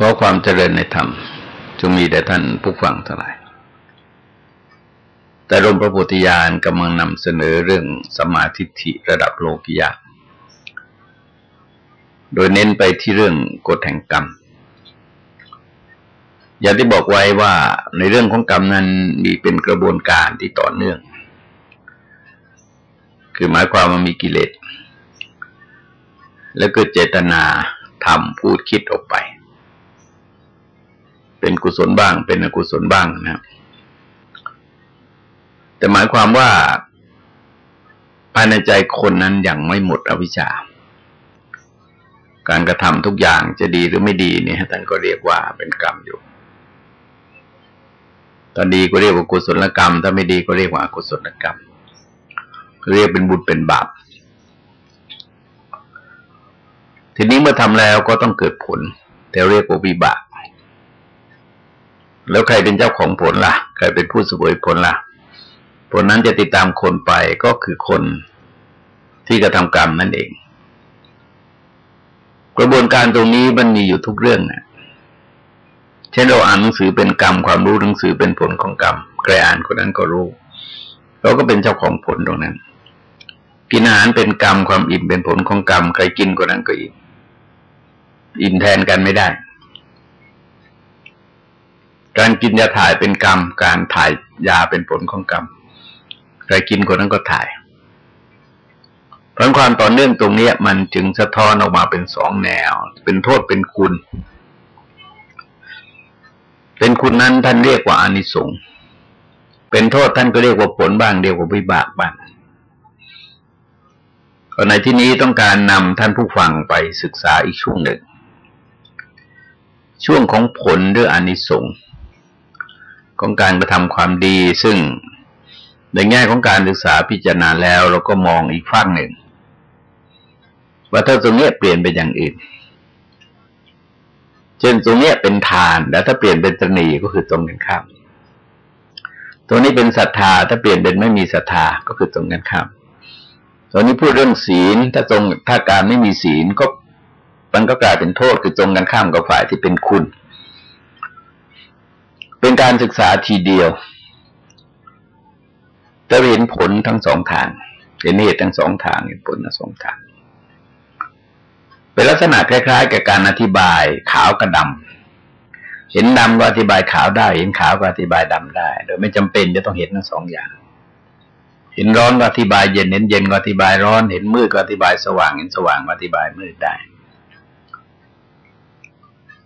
ขอความเจริญในธรรมจงมีแด่ท่านผู้ฟังทั้งหลาย แต่รมพระพุทธญาณกำลังนำเสนอเรื่องสมาธิิระดับโลกิยะ โดยเน้นไปที่เรื่องกฎแห่งกรรม อย่างที่บอกไว้ว่าในเรื่องของกรรมนั้นมีเป็นกระบวนการที่ต่อเนื่อง คือหมายความว่ามีกิเลส แล้วก็เจตนาทำพูดคิดออกไป เป็นกุศลบ้าง เป็นอกุศลบ้างนะครับ แต่หมายความว่าภายในใจคนนั้นยังไม่หมดอวิชชา การกระทำทุกอย่างจะดีหรือไม่ดีเนี่ยท่านก็เรียกว่าเป็นกรรมอยู่ตอนดีก็เรียกว่ากุศลกรรม ถ้าไม่ดีก็เรียกว่าอกุศลกรรม เรียกเป็นบุญเป็นบาป ทีนี้เมื่อทำแล้วก็ต้องเกิดผล แต่เรียกว่าวิบาก แล้วใครเป็นเจ้าของผลละ่ะ ใครเป็นผู้สวยผลละ่ะ ผลนั้นจะติดตามคนไปก็คือคนที่กระทำกรรมนั่นเอง กระบวนการตรงนี้มันมีอยู่ทุกเรื่องนะเช่นเราอ่านหนังสือเป็นกรรม ความรู้หนังสือเป็นผลของกรรมใครอ่านคนนั้นก็รู้ เราก็เป็นเจ้าของผลตรงนั้น กินอาหารเป็นกรรมความอิ่มเป็นผลของกรรมใครกินคนนั้นก็อิ่มอิ่มแทนกันไม่ได้ การกินยาถ่ายเป็นกรรม การถ่ายยาเป็นผลของกรรมใครกินคนนั้นก็ถ่ายเพราะความต่อเนื่องตรงนี้มันจึงสะท้อนออกมาเป็นสองแนว เป็นโทษเป็นคุณ เป็นคุณนั้นท่านเรียกว่าอานิสงส์เป็นโทษท่านก็เรียกว่าผลบ้างเรียกว่าวิบากบ้างในที่นี้ต้องการนำท่านผู้ฟังไปศึกษาอีกช่วงหนึ่ง ช่วงของผลหรืออานิสงส์ ของการกระทำความดีซึ่งในแง่ของการศึกษาพิจารณาแล้วเราก็มองอีกฝั่งหนึ่ง ว่าถ้าตรงนี้เปลี่ยนเป็นอย่างอื่น เช่นตรงนี้เป็นทาน แล้วถ้าเปลี่ยนเป็นตนีก็คือตรงกันข้ามตรงนี้เป็นศรัทธา ถ้าเปลี่ยนเป็นไม่มีศรัทธาก็คือตรงกันข้ามตอนนี้พูดเรื่องศีล ถ้าตรงถ้าการไม่มีศีลก็มันก็กลายเป็นโทษคือตรงกันข้ามกับฝ่ายที่เป็นคุณ เป็นการศึกษาทีเดียวจะเห็นผลทั้งสองทาง เห็นเหตุทั้งสองทางเห็นผลทั้งสองทาง เป็นลักษณะคล้าย ๆ กับการอธิบายขาวกับดำเห็นดำก็อธิบายขาวได้ เห็นขาวก็อธิบายดำได้ โดยไม่จำเป็นจะต้องเห็นทั้งสองอย่าง เห็นร้อนก็อธิบายเย็น เห็นเย็นก็อธิบายร้อน เห็นมืดก็อธิบายสว่าง เห็นสว่างก็อธิบายมืดได้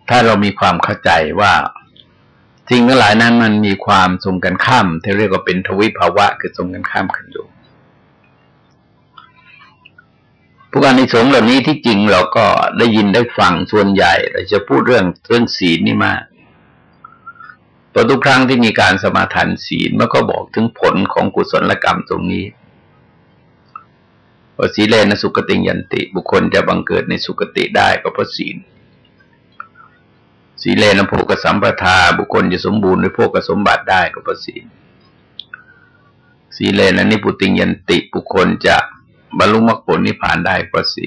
ถ้าเรามีความเข้าใจว่า สิ่งทั้งหลายนั้นมันมีความทรงกันข้ามที่เรียกว่าเป็นทวิภาวะคือทรงกันข้ามกันอยู่พวกอานิสงเหล่านี้ที่จริงเราก็ได้ยินได้ฟังส่วนใหญ่เราจะพูดเรื่องเรื่องศีลนี่มากพอทุกครั้งที่มีการสมาทานศีลมันก็บอกถึงผลของกุศลกรรมตรงนี้ว่าศีเลนสุกติยันติ บุคคลจะบังเกิดในสุกติได้ก็เพราะศีล สีเลนโภกสัมปทา บุคคลจะสมบูรณ์ด้วยโภกสมบัติได้ก็เพระศีสีเลนนิพุติยันติบุคคลจะบรรลุมรรคผลนิพพานได้เพระศี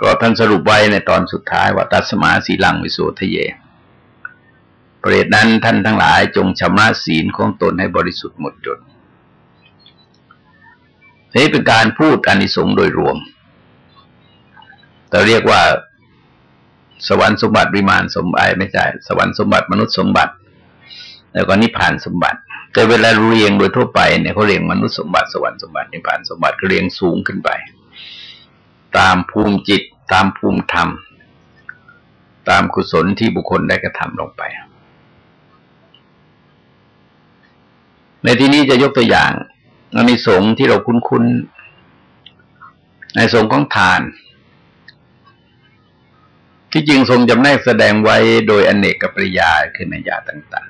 ก็ท่านสรุปไว้ในตอนสุดท้ายว่าตัสมาสีลังวิสุทะเยเปรตนั้นท่านทั้งหลายจงชำระศีลของตนให้บริสุทธิ์หมดจดนี่เป็นการพูดอานิสงส์โดยรวมเราเรียกว่า สวรรค์สมบัติวิมานสมบัติไม่ใช่สวรรค์สมบัติมนุษย์สมบัติ แล้วก็นิพพานสมบัติ แต่เวลาเรียงโดยทั่วไปเนี่ยเขาเรียงมนุษย์สมบัติสวรรค์สมบัตินิพพานสมบัติก็เรียงสูงขึ้นไป ตามภูมิจิตตามภูมิธรรม ตามกุศลที่บุคคลได้กระทำลงไป ในที่นี้จะยกตัวอย่างอานิสงที่เราคุ้นๆในสงของทาน ที่จริงทรงจำแนกแสดงไว้โดยอนเนกกัปริยาคือในยาต่าง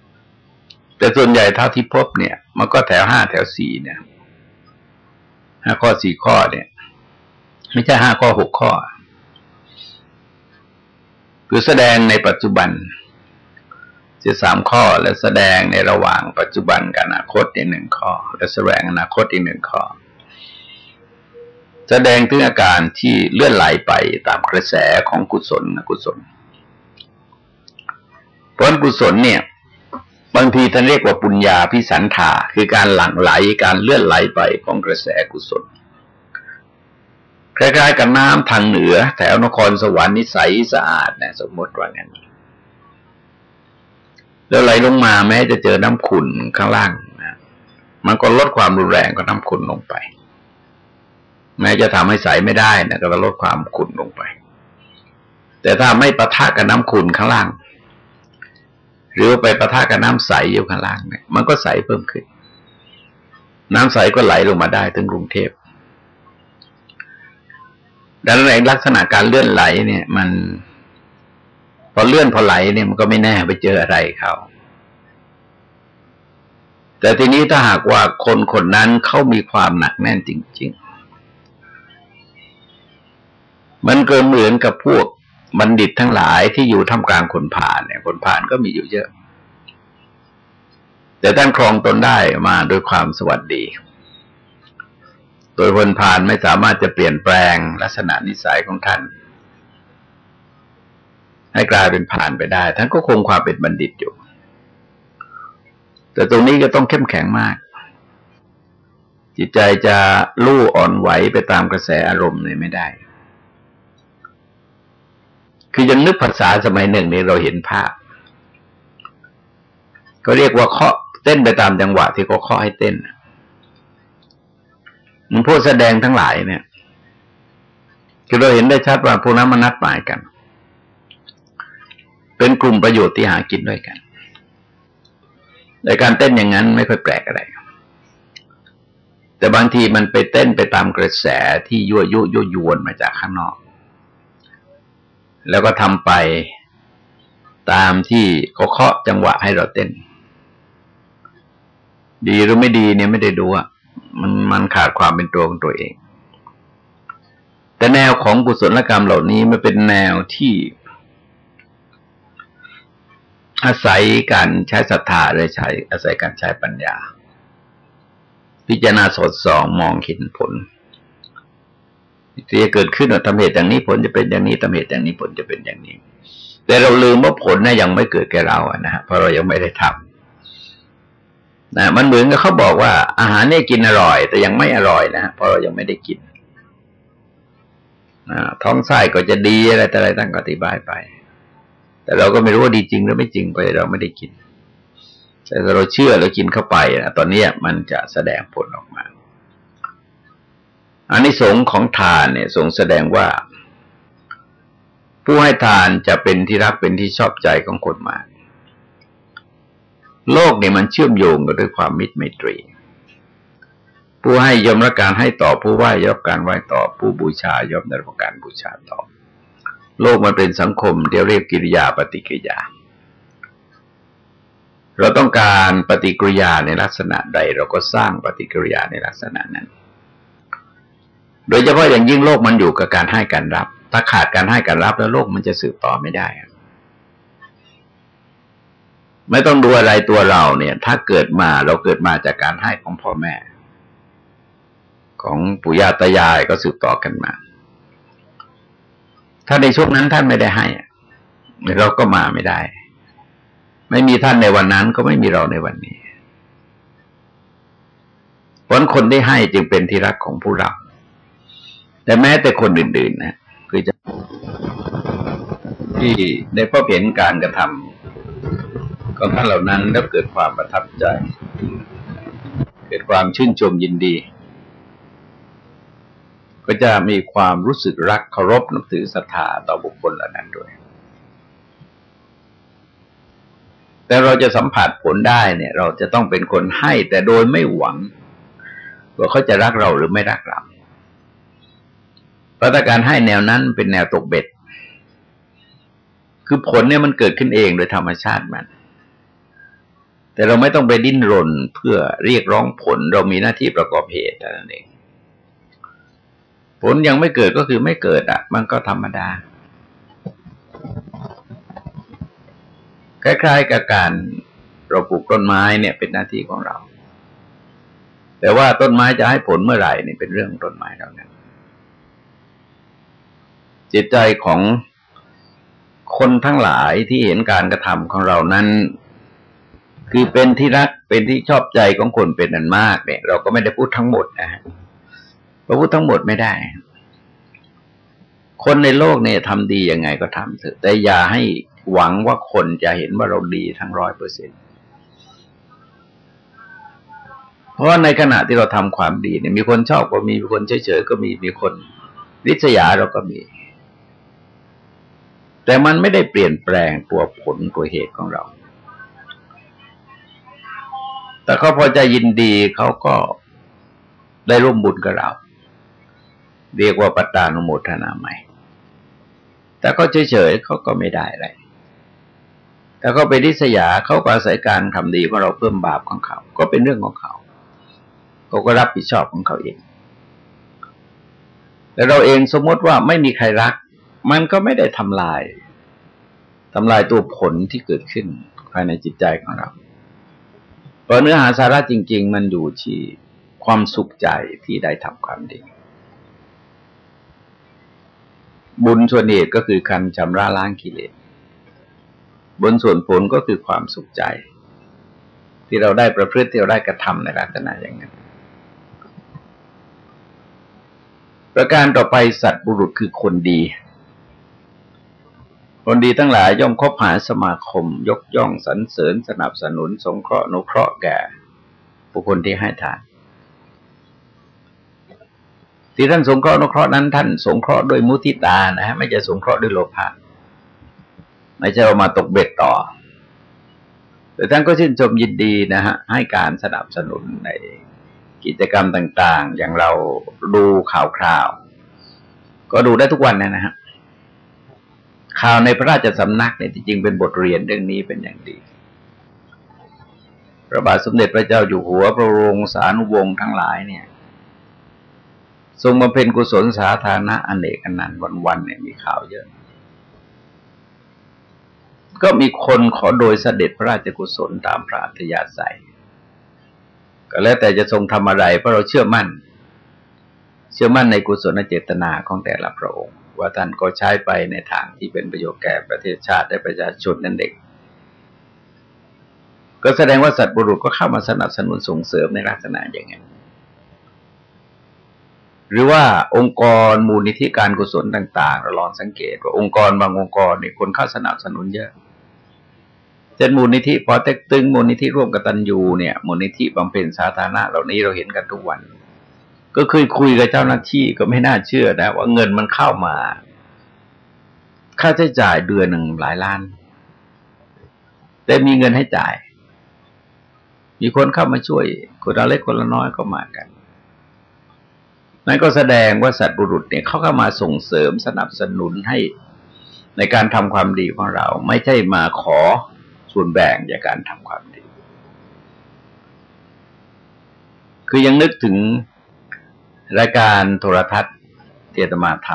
ๆ แต่ส่วนใหญ่เท่าที่พบเนี่ย มันก็แถวห้าแถวสี่เนี่ยห้าข้อสี่ข้อเนี่ย ไม่ใช่ห้าข้อหกข้อ คือแสดงในปัจจุบันจะสามข้อและแสดงในระหว่างปัจจุบันกับอนาคตอีกหนึ่งข้อ และแสดงอนาคตอีกหนึ่งข้อ แสดงถึงอาการที่เลื่อนไหลไปตามกระแสของกุศลกุศลเพราะกุศลเนี่ย บางทีท่านเรียกว่าปุญญาพิสันธาคือการหลั่งไหลการเลื่อนไหลไปของกระแสกุศลคล้ายๆกับน้ำทางเหนือ แถวนครสวรรค์นิสัยสะอาดนะสมมติว่างั้นแล้วไหลลงมาแม้จะเจอน้ำขุ่นข้างล่างนะมันก็ลดความรุนแรงของน้ำขุ่นลงไป แม้จะทำให้ใสไม่ได้นะก็จะลดความขุ่นลงไป แต่ถ้าไม่ประทะกับน้ำขุ่นข้างล่าง หรือไปประทะกับน้ำใสอยู่ข้างล่างเนี่ยมันก็ใสเพิ่มขึ้น น้ำใสก็ไหลลงมาได้ถึงกรุงเทพดังนั้นลักษณะการเลื่อนไหลเนี่ย มัน พอเลื่อนพอไหลเนี่ยมันก็ไม่แน่ไปเจออะไรเขาแต่ทีนี้ถ้าหากว่าคนคนนั้นเขามีความหนักแน่นจริง มันเกินเหมือนกับพวกบัณฑิตทั้งหลายที่อยู่ท่ามกลางคนผ่านเนี่ย คนผ่านก็มีอยู่เยอะ แต่ท่านครองตนได้มาโดยความสวัสดี โดยคนผ่านไม่สามารถจะเปลี่ยนแปลงลักษณะนิสัยของท่าน ให้กลายเป็นผ่านไปได้ ท่านก็คงความเป็นบัณฑิตอยู่ แต่ตรงนี้ก็ต้องเข้มแข็งมาก จิตใจจะลู่อ่อนไหวไปตามกระแสอารมณ์เลยไม่ได้ คือยังนึกภาษาสมัยหนึ่งนี้เราเห็นภาพ ก็เรียกว่าเคาะเต้นไปตามจังหวะที่เขาเคาะให้เต้นมันพูดแสดงทั้งหลายเนี่ย คือเราเห็นได้ชัดว่าพวกนั้นมานัดหมายกัน เป็นกลุ่มประโยชน์ที่หากินด้วยกันในการเต้นอย่างนั้นไม่ค่อยแปลกอะไร แต่บางทีมันไปเต้นไปตามกระแสที่ยั่วยุยั่วยวนมาจากข้างนอก แล้วก็ทำไปตามที่เขาเคาะจังหวะให้เราเต้น ดีหรือไม่ดีเนี่ยไม่ได้ดูอะมันมันขาดความเป็นตัวของตัวเอง แต่แนวของกุศลกรรมเหล่านี้มันเป็นแนวที่อาศัยการใช้ศรัทธาเลยใช้ อาศัยการใช้ปัญญา พิจารณาสดสองมองเห็นผล ที่จะเกิดขึ้นว่าทำเหตุอย่างนี้ผลจะเป็นอย่างนี้ทำเหตุอย่างนี้ผลจะเป็นอย่างนี้ แต่เราลืมว่าผลนะ่ะยังไม่เกิดแก่เราอะนะฮะเพราะเรายังไม่ได้ทำนะมันเหมือนกับเขาบอกว่าอาหารเนี่ยกินอร่อย แต่ยังไม่อร่อยนะเพราะเรายังไม่ได้กินท้องไส้ก็จะดีอะไรแต่อะไรตั้งก็อธิบายไป แต่เราก็ไม่รู้ว่าดีจริงหรือไม่จริงไปเราไม่ได้กิน แต่เราเชื่อเรากินเข้าไปนะตอนนี้มันจะแสดงผลออกมา อันนี้สงของทานเนี่ยสงแสดงว่า ผู้ให้ทานจะเป็นที่รักเป็นที่ชอบใจของคนมากโลกเนี่ยมันเชื่อมโยงกันด้วยความมิตรไมตรี ผู้ให้ยอมรับการให้ต่อผู้ไหว้ยอมการไหว้ต่อ ผู้บูชายอมรับการบูชาต่อ โลกมันเป็นสังคมเดียวเรียกกิริยาปฏิกิริยา เราต้องการปฏิกิริยาในลักษณะใด เราก็สร้างปฏิกิริยาในลักษณะนั้น โดยเฉพาะอย่างยิ่งโลกมันอยู่กับการให้การรับ ถ้าขาดการให้การรับแล้วโลกมันจะสืบต่อไม่ได้ ไม่ต้องดูอะไรตัวเราเนี่ย ถ้าเกิดมาเราเกิดมาจากการให้ของพ่อแม่ ของปู่ย่าตายายก็สืบต่อกันมา ถ้าในช่วงนั้นท่านไม่ได้ให้เราก็มาไม่ได้ ไม่มีท่านในวันนั้นก็ไม่มีเราในวันนี้เพราะคนได้ให้จึงเป็นที่รักของผู้รับ แต่แม้แต่คนอื่นๆนะคือจะที่ได้พบเห็นการกระทำของท่านเหล่านั้นแล้วเกิดความประทับใจ เกิดความชื่นชมยินดี ก็จะมีความรู้สึกรักเคารพนับถือศรัทธาต่อบุคคลเหล่านั้นด้วย แต่เราจะสัมผัสผลได้เนี่ย เราจะต้องเป็นคนให้แต่โดยไม่หวังว่าเขาจะรักเราหรือไม่รักเรา ราะการให้แนวนั้นเป็นแนวตกเบ็ด คือผลเนี่ยมันเกิดขึ้นเองโดยธรรมชาติมัน แต่เราไม่ต้องไปดิ้นรนเพื่อเรียกร้องผล เรามีหน้าที่ประกอบเหตุนั่นเอง ผลยังไม่เกิดก็คือไม่เกิดอะ มันก็ธรรมดา คล้ายๆกับการเราปลูกต้นไม้เนี่ยเป็นหน้าที่ของเรา แต่ว่าต้นไม้จะให้ผลเมื่อไหร่นี่เป็นเรื่องต้นไม้เรานั้น จิตใจของคนทั้งหลายที่เห็นการกระทำของเรานั้น คือเป็นที่รักเป็นที่ชอบใจของคนเป็นนันมากเนี่ย เราก็ไม่ได้พูดทั้งหมดนะฮะเพราะพูดทั้งหมดไม่ได้ คนในโลกเนี่ยทำดียังไงก็ทำเถอะแต่อย่าให้หวังว่าคนจะเห็นว่าเราดีทั้งร้อยเปอร์เซ็นต์เพราะในขณะที่เราทำความดีเนี่ยมีคนชอบก็มีมีคนเฉยๆก็มีมีคนริษยาเราก็มี แต่มันไม่ได้เปลี่ยนแปลงตัวผลตัวเหตุของเรา แต่เขาพอจะยินดีเขาก็ได้ร่วมบุญกับเรา เรียกว่าปัตตานุโมทนาใหม่ แต่ก็เฉยๆเขาก็ไม่ได้อะไรแต่เขาไปดิษยาเขาก็อาศัยการทำดีของเราเพิ่มบาปของเขา ก็เป็นเรื่องของเขาเขาก็รับผิดชอบของเขาเองแต่เราเองสมมติว่าไม่มีใครรัก มันก็ไม่ได้ทำลายทำลายตัวผลที่เกิดขึ้นภายในจิตใจของเราเพราะเนื้อหาสาระจริง ๆ มันอยู่ที่ความสุขใจที่ได้ทำความดี บุญส่วนเหตุก็คือการชำระล้างกิเลสบนส่วนผลก็คือความสุขใจ ที่เราได้ประพฤติที่เราได้กระทำในลักษณะอย่างนั้น ประการต่อไปสัตว์บุรุษคือคนดี คนดีทั้งหลายย่อมคบหาสมาคม ยกย่องสรรเสริญสนับสนุน สงเคราะห์นุเคราะห์แก่บุคคลที่ให้ทาน ที่ท่านสงเคราะห์นุเคราะห์นั้นท่านสงเคราะห์ด้วยมุทิตานะฮะไม่ใช่สงเคราะห์ด้วยโลภะไม่ใช่เอามาตกเบ็ดต่อแต่ท่านก็ชื่นชมยินดีนะฮะให้การสนับสนุนในกิจกรรมต่าง ๆ อย่างเราดูข่าวคราว ก็ดูได้ทุกวันนะฮะ ข่าวในพระราชสำนักเนี่ยจริงๆเป็นบทเรียนเรื่องนี้เป็นอย่างดีพระบาทสมเด็จพระเจ้าอยู่หัวพระโรงสานุวงศ์ทั้งหลายเนี่ย ทรงมาเป็นกุศลสาธารณะอนเนกอนันต์วันๆเนี่ยมีข่าวเยอะ ก็มีคนขอโดยเสด็จพระราชกุศลตามพระอัธยาศัย ก็แล้วแต่จะทรงทำอะไรเพราะเราเชื่อมั่น เชื่อมั่นในกุศลเจตนาของแต่ละพระองค์ ว่าท่านก็ใช้ไปในทางที่เป็นประโยชน์แก่ประเทศชาติและประชาชนนั่นเองก็แสดงว่าสัตว์บุรุษก็เข้ามาสนับสนุนส่งเสริมในลักษณะอย่างนี้หรือว่าองค์กรมูลนิธิการกุศลต่าง ๆ เราลองสังเกตว่าองค์กรบางองค์กรเนี่ยคนเข้าสนับสนุนเยอะเช่นมูลนิธิพอเต็กตึงมูลนิธิร่วมกตันยูเนี่ยมูลนิธิบำเพ็ญสาธารณะเหล่านี้เราเห็นกันทุกวัน ก็เคยคุยกับเจ้าหน้าที่ก็ไม่น่าเชื่อนะ ว่าเงินมันเข้ามา ค่าใช้จ่ายเดือนหนึ่งหลายล้าน แต่มีเงินให้จ่าย มีคนเข้ามาช่วย คนละเล็กคนละน้อยก็มากันนั่นก็แสดงว่าสัตว์บุรุษเนี่ยเขาเข้ามาส่งเสริมสนับสนุนให้ในการทำความดีของเรา ไม่ใช่มาขอส่วนแบ่งจากการทำความดี คือยังนึกถึง รายการโทรทัศน์เทตมาท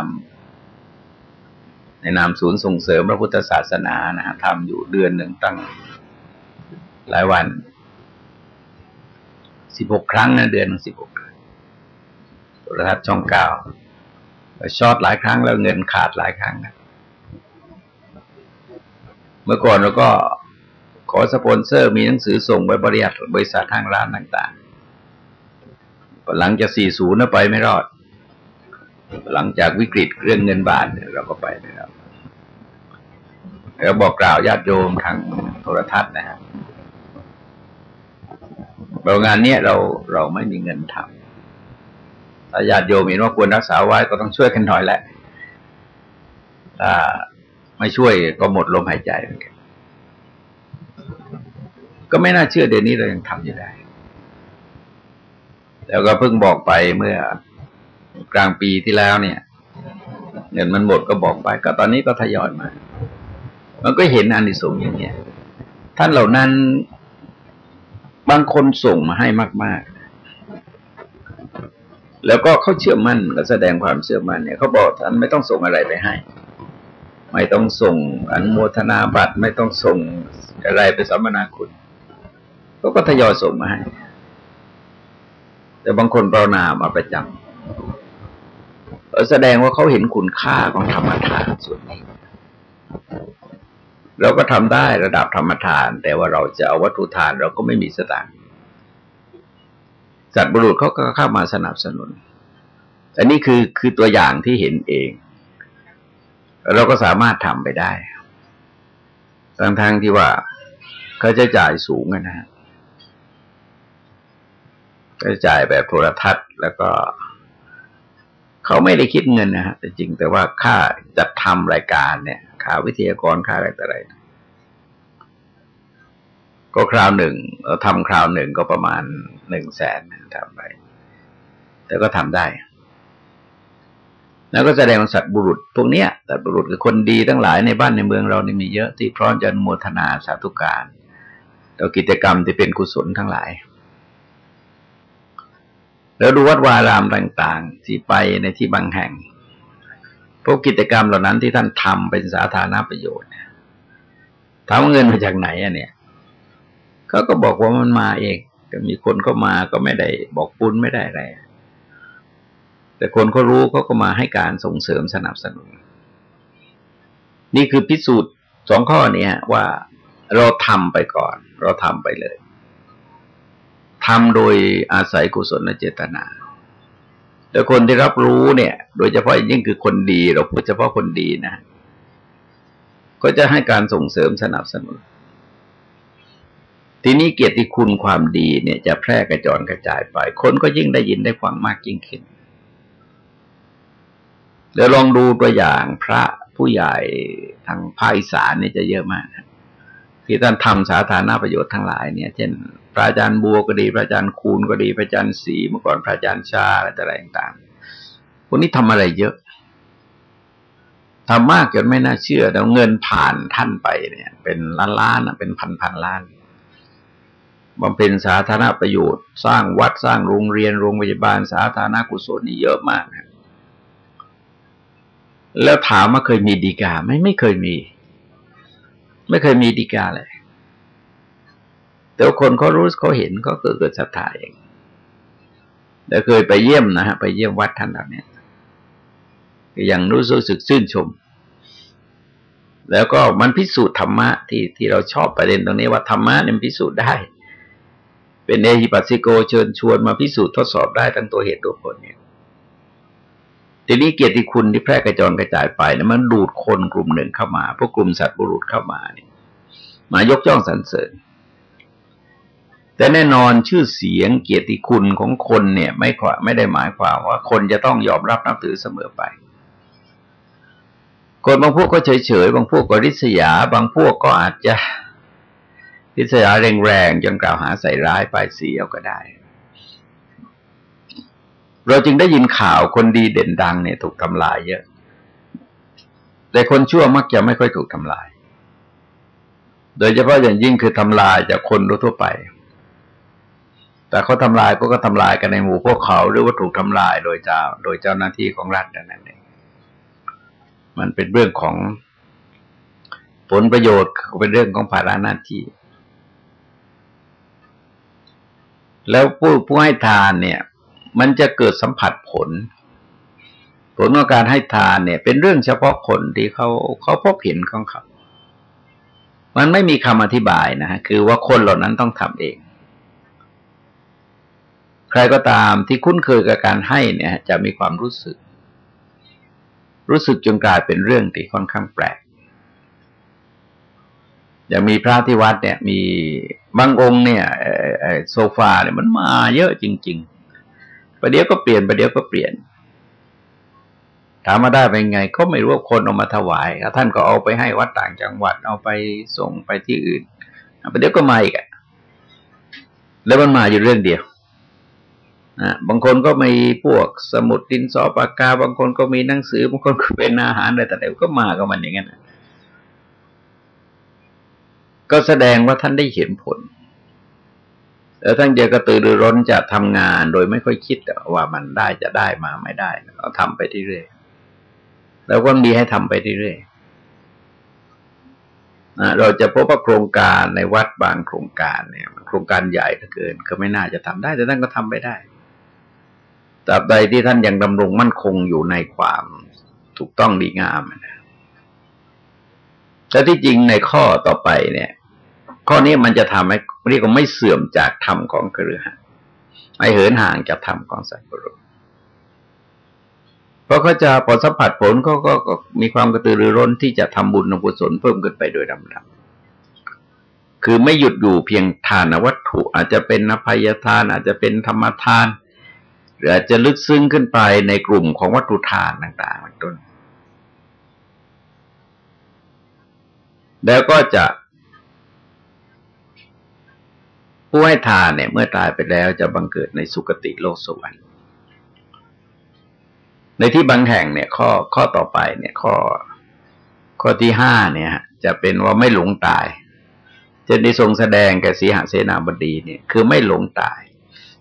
ำในนามศูนย์ส่งเสริมพระพุทธศาสนานะฮะทำอยู่เดือนหนึ่งตั้ง หลายวันสิบหกครั้งนะเดือนหนึ่งสิบหกโทรทัศน์ช่องเก้าชอดหลายครั้งแล้วเงินขาดหลายครั้งนะเมื่อก่อนเราก็ขอสปอนเซอร์มีหนังสือส่งไปบริษัทบริษัททางร้านต่างๆ หลังจาก40นะไปไม่รอด หลังจากวิกฤตเรื่องเงินบาทเราก็ไปไม่รอดเราบอกกล่าวญาติโยมทางโทรทัศน์นะครับเรางานเนี้ยเราเราไม่มีเงินทำถ้าญาติโยมเห็นว่าควรรักษาไว้ก็ต้องช่วยกันหน่อยแหละถ้าไม่ช่วยก็หมดลมหายใจเหมือนกันก็ไม่น่าเชื่อเดี๋ยวนี้เรายังทำอยู่ได้ แล้วก็เพิ่งบอกไปเมื่อกลางปีที่แล้วเนี่ย เงินมันหมดก็บอกไป ก็ตอนนี้ก็ทยอยมา มันก็เห็นอานิสงส์อย่างเงี้ยท่านเหล่านั้นบางคนส่งมาให้มาก ๆ แล้วก็เขาเชื่อมั่นก็แสดงความเชื่อมั่นเนี่ยเขาบอกท่านไม่ต้องส่งอะไรไปให้ ไม่ต้องส่งอันโมทนาบัตรไม่ต้องส่งอะไรไปสัมมนาคุณเขาก็ทยอยส่งมาให้ แต่บางคนภาวนามาประจำแสดงว่าเขาเห็นคุณค่าของธรรมทานส่วนนี้ เราก็ทำได้ระดับธรรมทาน แต่ว่าเราจะเอาวัตถุทานเราก็ไม่มีสตางค์สัตว์บุรุษเขาก็เข้ามาสนับสนุน อันนี้คือคือตัวอย่างที่เห็นเอง เราก็สามารถทำไปได้ทั้งทางที่ว่าเขาจะจ่ายสูงนะฮะ ก็จ่ายแบบโทรทัศน์ แล้วก็ เขาไม่ได้คิดเงินนะฮะแต่จริงแต่ว่าค่าจัดทำรายการเนี่ยค่าวิทยากรค่าอะไรต่ออะไรก็คราวหนึ่งเราทำคราวหนึ่งก็ประมาณหนึ่งแสนทำไป แต่ก็ทำได้ แล้วก็แสดงสัตว์บุรุษ พวกเนี้ยสัตว์บุรุษคือคนดีทั้งหลายในบ้านในเมืองเรานี่มีเยอะที่พร้อมจะโมทนาสาธุการแล้วกิจกรรมที่เป็นกุศลทั้งหลาย แล้วดูวัดวารามต่างๆ ที่ไปในที่บางแห่งพวกกิจกรรมเหล่านั้นที่ท่านทำเป็นสาธารณประโยชน์ถามเงินมาจากไหนอะเนี่ยเขาก็บอกว่ามันมาเองก็มีคนก็มาก็ไม่ได้บอกปุ้นไม่ได้อะไร แต่คนเขารู้เขาก็มาให้การส่งเสริมสนับสนุน นี่คือพิสูจน์สองข้อนี้ว่าเราทำไปก่อน เราทำไปเลย ทำโดยอาศัยกุศลเจตนา แต่คนที่รับรู้เนี่ย โดยเฉพาะยิ่งคือคนดี เราพูดเฉพาะคนดีนะ ก็จะให้การส่งเสริมสนับสนุน ทีนี้เกียรติคุณความดีเนี่ยจะแพร่กระจรกระจายไป คนก็ยิ่งได้ยินได้ฟังมากยิ่งขึ้นเดี๋ยวลองดูตัวอย่างพระผู้ใหญ่ทางภาคอีสานเนี่ยจะเยอะมากที่ท่านทำสาธารณประโยชน์ทั้งหลายเนี่ย เช่น ระอาจารย์บัวก็ดี พระอาจารย์คูณก็ดี พระอาจารย์ศรีเมื่อก่อนพระอาจารย์ชาอะไรต่างๆพวกนี้ทำอะไรเยอะทำมากจนไม่น่าเชื่อแล้วเงินผ่านท่านไปเนี่ย เป็นล้านล้านเป็นพันพันล้านบำเพ็ญสาธารณประโยชน์ สร้างวัดสร้างโรงเรียนโรงพยาบาลสาธารณกุศลนี่เยอะมากแล้วถามว่าเคยมีดีกาไหมไม่เคยมี ไม่เคยมีดีกาเลย แต่ว่าคนเขารู้เขาเห็นก็เกิดเกิดศรัทธาเองแต่เคยไปเยี่ยมนะฮะไปเยี่ยมวัดท่านเหล่านี้ยังรู้สึกชื่นชม แล้วก็มันพิสูจน์ธรรมะที่ที่เราชอบประเด็นตรงนี้ว่าธรรมะเนี่ยพิสูจน์ได้ เป็นเอหิปัสสิโกเชิญชวนมาพิสูจน์ทดสอบได้ทั้งตัวเหตุตัวผลเนี่ยทีนี้เกียรติคุณที่แพร่กระจรกระจายไปเนี่ยมันดูดคนกลุ่มหนึ่งเข้ามา พวกกลุ่มสัตว์บุรุษเข้ามาเนี่ยมายกย่องสรรเสริญ แต่แน่นอนชื่อเสียงเกียรติคุณของคนเนี่ย ไม่ขวาไม่ได้หมายความว่าคนจะต้องยอมรับนับถือเสมอไปคนบางพวกก็เฉยเฉยบางพวกก็ริษยา บางพวกก็อาจจะริษยาแรงๆจนกล่าวหาใส่ร้ายป้ายสีเอาก็ได้ เราจึงได้ยินข่าวคนดีเด่นดังเนี่ยถูกทำลายเยอะ แต่คนชั่วมักจะไม่ค่อยถูกทำลาย โดยเฉพาะอย่างยิ่งคือทำลายจากคนทั่วไป แต่เขาทำลายก็ก็ทำลายกันในหมู่พวกเขา หรือว่าถูกทำลายโดยเจ้า โดยเจ้าหน้าที่ของรัฐนั่นเองมันเป็นเรื่องของผลประโยชน์เป็นเรื่องของภาระหน้าที่ แล้วผู้ผู้ให้ทานเนี่ย มันจะเกิดสัมผัสผล ผลของการให้ทานเนี่ย เป็นเรื่องเฉพาะคนที่เขาเขาพบเห็นของเขา มันไม่มีคำอธิบายนะฮะคือว่าคนเหล่านั้นต้องทำเอง ใครก็ตามที่คุ้นเคยกับการให้เนี่ย จะมีความรู้สึก รู้สึกจนกลายเป็นเรื่องที่ค่อนข้างแปลกอย่างมีพระที่วัดเนี่ย มีบางองค์เนี่ยโซฟาเนี่ยมันมาเยอะจริง ๆ ประเดี๋ยวก็เปลี่ยนประเดี๋ยวก็เปลี่ยน ถามมาได้เป็นไง ก็ไม่รู้ว่าคนเอามาถวายท่านก็เอาไปให้วัดต่างจังหวัด เอาไปส่งไปที่อื่นประเดี๋ยวก็มาอีกอะแล้วมันมาอยู่เรื่องเดียว นะบางคนก็มีพวกสมุดดินสอปากกา บางคนก็มีหนังสือบางคนก็เป็นอาหารอะไรแต่เดี๋ยวก็มากับมันอย่างนั้นก็แสดงว่าท่านได้เห็นผล แล้วท่านเดียวก็ตื่นร้นจะทำงานโดยไม่ค่อยคิดว่ามันได้จะได้มาไม่ได้เราทำไปทีเรื่อยแล้วก็มีให้ทำไปทีเรื่อยเราจะพบว่าโครงการในวัดบางโครงการเนี่ย โครงการใหญ่ถ้าเกินก็ไม่น่าจะทำได้ แต่ท่านก็ทำไปได้ ตราบใดที่ท่านยังดำรงมั่นคงอยู่ในความถูกต้องดีงามนะแต่ที่จริงในข้อต่อไปเนี่ย ข้อนี้มันจะทำให้เรียกว่าไม่เสื่อมจากธรรมของกระหันไม่เหินห่างจากธรรมของสัตว์ปรุษเพราะเขาจะพอสัมผัสผลก็ก็ก็มีความกระตือรือร้นที่จะทำบุญกุศลเพิ่มขึ้นไปโดยลำดับคือไม่หยุดอยู่เพียงทานวัตถุ อาจจะเป็นนภัยทาน อาจจะเป็นธรรมทาน หรืออาจจะลึกซึ้งขึ้นไปในกลุ่มของวัตถุทานต่างๆเป็นต้น แล้วก็จะผู้ให้ทานเนี่ยเมื่อตายไปแล้วจะบังเกิดในสุคติโลกสวรรค์ ในที่บางแห่งเนี่ยข้อข้อต่อไปเนี่ยข้อข้อที่ห้าเนี่ยจะเป็นว่าไม่หลงตายจะได้ทรงแสดงแก่สีหเสนาบดีเนี่ย คือไม่หลงตาย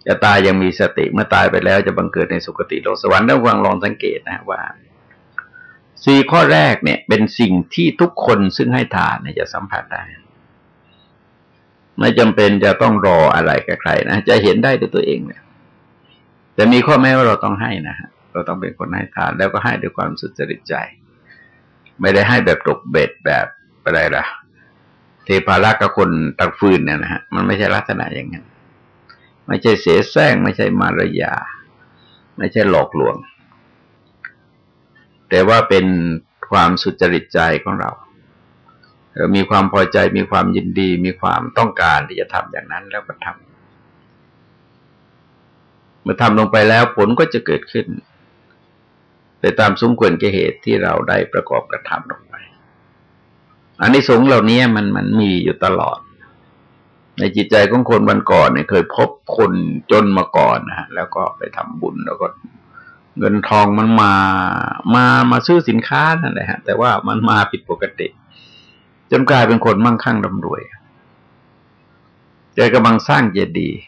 จะตายยังมีสติเมื่อตายไปแล้วจะบังเกิดในสุคติโลกสวรรค์ต้องฟังลองสังเกตนะว่าสี่ข้อแรกเนี่ย เป็นสิ่งที่ทุกคนซึ่งให้ทานเนี่ยจะสัมผัสได้ ไม่จำเป็นจะต้องรออะไรกับใครนะจะเห็นได้ด้วยตัวเองเนี่ยแต่มีข้อแม้ว่าเราต้องให้นะฮะเราต้องเป็นคนให้ทาน แล้วก็ให้ด้วยความสุจริตใจ ไม่ได้ให้แบบตกเบ็ดแบบอะไรล่ะเทพารักกับคนตักฟืนเนี่ยนะฮะมันไม่ใช่ลักษณะอย่างนั้น ไม่ใช่เสียแซงไม่ใช่มารยา ไม่ใช่หลอกลวง แต่ว่าเป็นความสุจริตใจของเราเรามีความพอใจมีความยินดี มีความต้องการที่จะทำอย่างนั้นแล้วก็ทำเมื่อทำลงไปแล้วผลก็จะเกิดขึ้นไปตามสมควรแก่เหตุที่เราได้ประกอบกระทำลงไปอันนี้สงเหล่านี้มันมันมีอยู่ตลอด ในจิตใจของคนวันก่อนเนี่ยเคยพบคนจนมาก่อนนะฮะแล้วก็ไปทำบุญแล้วก็เงินทองมันมามามาซื้อสินค้านั่นแหละฮะ แต่ว่ามันมาผิดปกติ จนกลายเป็นคนมั่งคั่งร่ำรวยเจอกำลังสร้างเจดีย์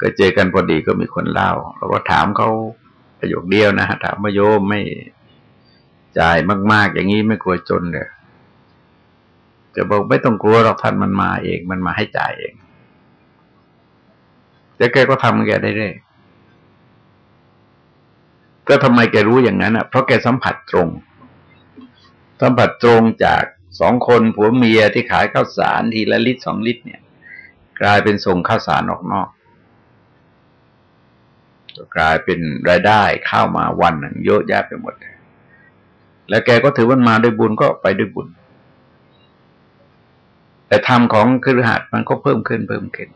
ก็เจอกันพอดีก็มีคนเล่าเราก็ถามเขาประโยคเดียวนะฮะถามว่าโยมไม่จ่ายมาก ๆ อย่างนี้ไม่กลัวจนเลย จะบอกไม่ต้องกลัวหรอกท่านมันมาเองมันมาให้จ่ายเองแต่แกก็ทำแกได้เรื่อยก็ทำไมแกรู้อย่างนั้นอะ เพราะแกสัมผัสตรง สัมผัสตรงจากสองคนผัวเมียที่ขายข้าวสารทีละลิตรสองลิตรเนี่ย กลายเป็นส่งข้าวสารออกนอกกลายเป็นรายได้เข้ามาวันหนึ่งเยอะแยะไปหมด แล้วแกก็ถือว่ามาด้วยบุญก็ไปด้วยบุญ แต่ธรรมของครือหัดมันก็เพิ่มขึ้นเพิ่มขึ้น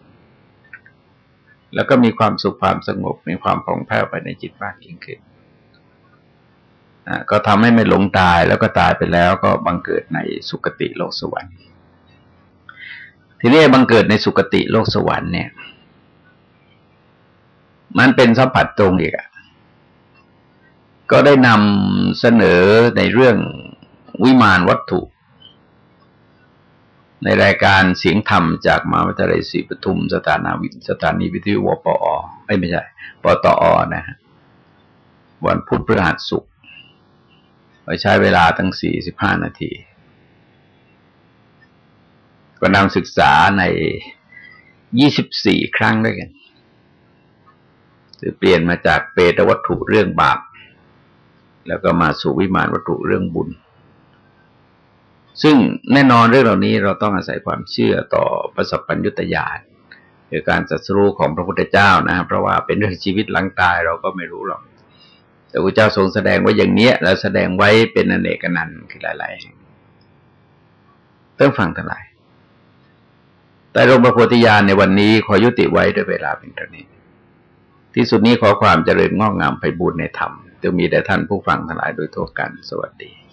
แล้วก็มีความสุขความสงบมีความผ่องแผ้วไปในจิตมากยิ่งขึ้นก็ทำให้ไม่หลงตายแล้วก็ตายไปแล้วก็บังเกิดในสุคติโลกสวรรค์ ทีนี้บังเกิดในสุคติโลกสวรรค์เนี่ย มันเป็นสัมผัสตรงอีกอะก็ได้นำเสนอในเรื่องวิมานวัตถุ ในรายการเสียงธรรมจากมหาวิทยาลัยศรีปทุมสถานาวิสถานีวิทยุวปอไม่ไม่ใช่ปตอนะฮะวันพุธพฤหัสศุกร์ใช้เวลาตั้งสี่สิบห้านาที ก็นำศึกษาในยี่สิบสี่ครั้งด้วยกันคือเปลี่ยนมาจากเปตวัตถุเรื่องบาป แล้วก็มาสู่วิมานวัตถุเรื่องบุญ ซึ่งแน่นอนเรื่องเหล่านี้เราต้องอาศัยความเชื่อต่อประสบปัญญุตญาณคือการจัดสู้ของพระพุทธเจ้านะเพราะว่าเป็นเรื่องชีวิตหลังตายเราก็ไม่รู้หรอก แต่พระเจ้าทรงแสดงไว้อย่างเนี้ย แล้วแสดงไว้เป็นอเนกนันต์คือหลายๆแห่งต้องฟังทั้งหลาย แต่ลงพระโพธิญาณในวันนี้ขอยุติไว้ด้วยเวลาเป็นเท่านี้ ที่สุดนี้ขอความเจริญงอกงามไปบูรณนธรรมจะมีแด่ท่านผู้ฟังทั้งหลายโดยทั่วกัน สวัสดี